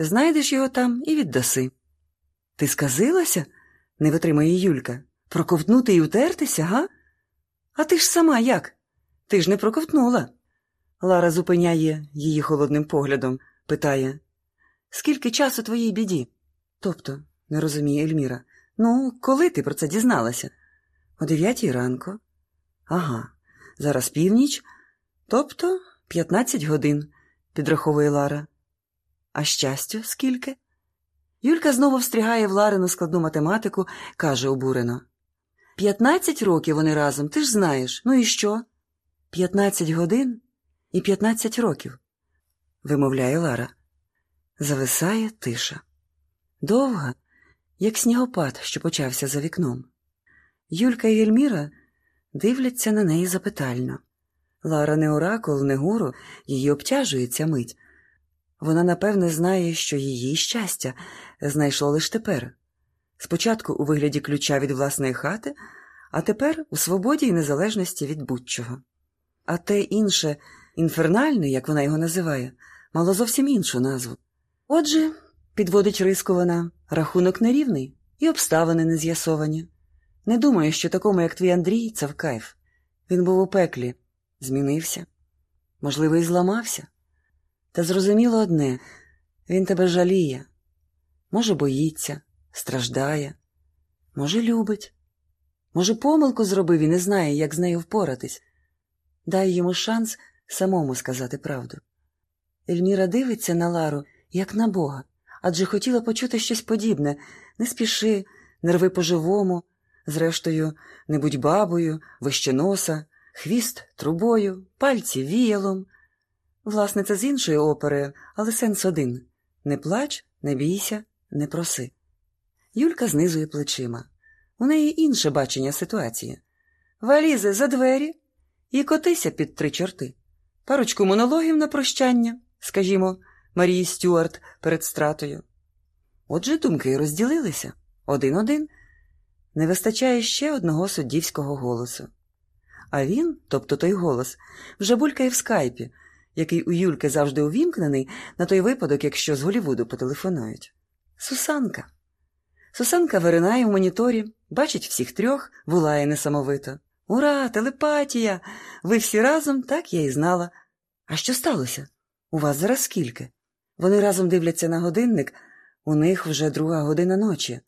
Знайдеш його там і віддаси. Ти сказилася? не витримує Юлька. Проковтнути і утертися, га? А ти ж сама як? Ти ж не проковтнула. Лара зупиняє її холодним поглядом, питає Скільки часу твоїй біді? Тобто, не розуміє Ельміра. Ну, коли ти про це дізналася? О дев'ятій ранку. Ага, зараз північ, тобто п'ятнадцять годин, підраховує Лара. А щастя, скільки? Юлька знову встрягає в Ларину складну математику, каже обурено. П'ятнадцять років вони разом, ти ж знаєш. Ну і що? П'ятнадцять годин і п'ятнадцять років, вимовляє Лара. Зависає тиша. Довга, як снігопад, що почався за вікном. Юлька і Ельміра дивляться на неї запитально. Лара не оракул, не гуру, її обтяжує ця мить. Вона, напевне, знає, що її щастя знайшло лише тепер. Спочатку у вигляді ключа від власної хати, а тепер у свободі і незалежності від будь-чого. А те інше, інфернальне, як вона його називає, мало зовсім іншу назву. Отже, підводить риску вона, рахунок нерівний і обставини не з'ясовані. Не думаю, що такому, як твій Андрій, це в кайф. Він був у пеклі, змінився, можливо, і зламався. Та зрозуміло одне він тебе жаліє, може, боїться, страждає, може, любить, може, помилку зробив і не знає, як з нею впоратись. Дай йому шанс самому сказати правду. Ельміра дивиться на Лару, як на Бога, адже хотіла почути щось подібне не спіши, не рви по-живому, зрештою, не будь бабою, вище носа, хвіст трубою, пальці віялом. Власне, це з іншої опери, але сенс один не плач, не бійся, не проси. Юлька знизує плечима. У неї інше бачення ситуації. Валізи за двері і котися під три чорти. Парочку монологів на прощання, скажімо, Марії Стюарт перед стратою. Отже, думки розділилися один-один. Не вистачає ще одного суддівського голосу. А він, тобто той голос, вже булькає в скайпі, який у Юльки завжди увімкнений на той випадок, якщо з Голівуду потелефонують. Сусанка. Сусанка виринає в моніторі, бачить всіх трьох, волає несамовито. Ура, телепатія! Ви всі разом, так я і знала. А що сталося? У вас зараз скільки? Вони разом дивляться на годинник, у них вже друга година ночі.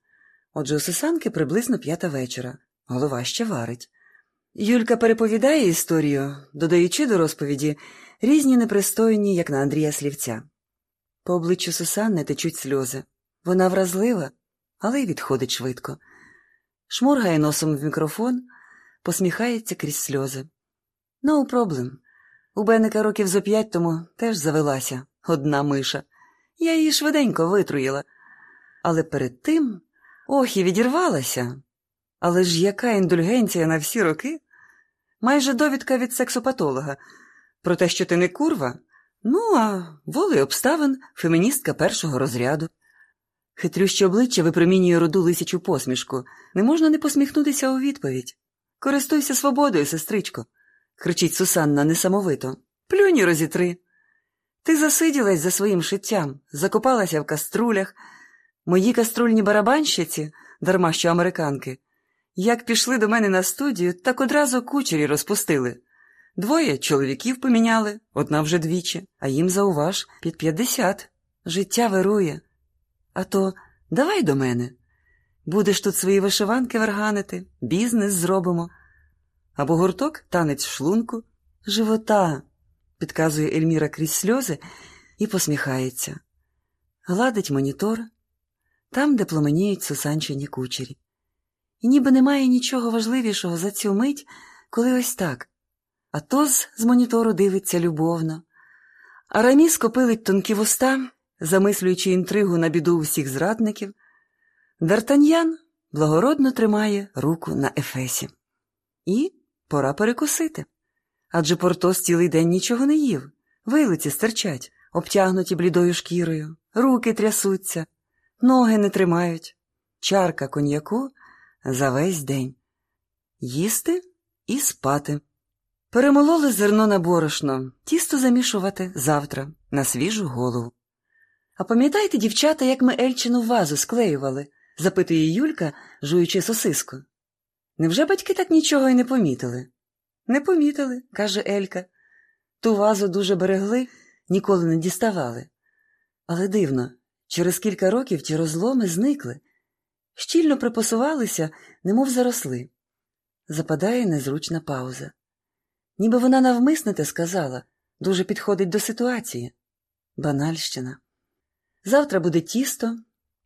Отже, у Сусанки приблизно п'ята вечора. Голова ще варить. Юлька переповідає історію, додаючи до розповіді різні непристойні, як на Андрія слівця. По обличчю Сусанни течуть сльози. Вона вразлива, але й відходить швидко. Шморгає носом в мікрофон, посміхається крізь сльози. No problem. У Беника років зо п'ять тому теж завелася одна миша. Я її швиденько витруїла. Але перед тим ох і відірвалася. Але ж яка індульгенція на всі роки? Майже довідка від сексопатолога. Про те, що ти не курва, ну, а волею обставин феміністка першого розряду. Хитрюще обличчя випромінює роду лисячу посмішку. Не можна не посміхнутися у відповідь. Користуйся свободою, сестричко, кричить Сусанна несамовито. Плюнь розітри. Ти засиділась за своїм шиттям, закопалася в каструлях. Мої каструльні барабанщиці, дарма що американки, як пішли до мене на студію, так одразу кучері розпустили. Двоє чоловіків поміняли, одна вже двічі, а їм зауваж під п'ятдесят. Життя вирує. А то давай до мене. Будеш тут свої вишиванки варганити, бізнес зробимо. Або гурток танець шлунку, живота, підказує Ельміра крізь сльози і посміхається. Гладить монітор там, де пламеніють сусанчені кучері. І ніби немає нічого важливішого за цю мить, коли ось так. Атос з монітору дивиться любовно, а Раміс копилить тонкі вуста, замислюючи інтригу на біду усіх зрадників. Дартаньян благородно тримає руку на Ефесі. І пора перекусити. Адже Портос цілий день нічого не їв, вилиці стирчать, обтягнуті блідою шкірою, руки трясуться, ноги не тримають, чарка коньяку за весь день. Їсти і спати. Перемололи зерно на борошно, тісто замішувати завтра на свіжу голову. А пам'ятаєте, дівчата, як ми Ельчину вазу склеювали? запитує Юлька, жуючи сосиску. Невже батьки так нічого й не помітили? Не помітили, каже Елька. Ту вазу дуже берегли, ніколи не діставали. Але дивно, через кілька років ті розломи зникли, щільно припасувалися, немов заросли. Западає незручна пауза. Ніби вона навмисне те сказала, дуже підходить до ситуації. Банальщина. Завтра буде тісто,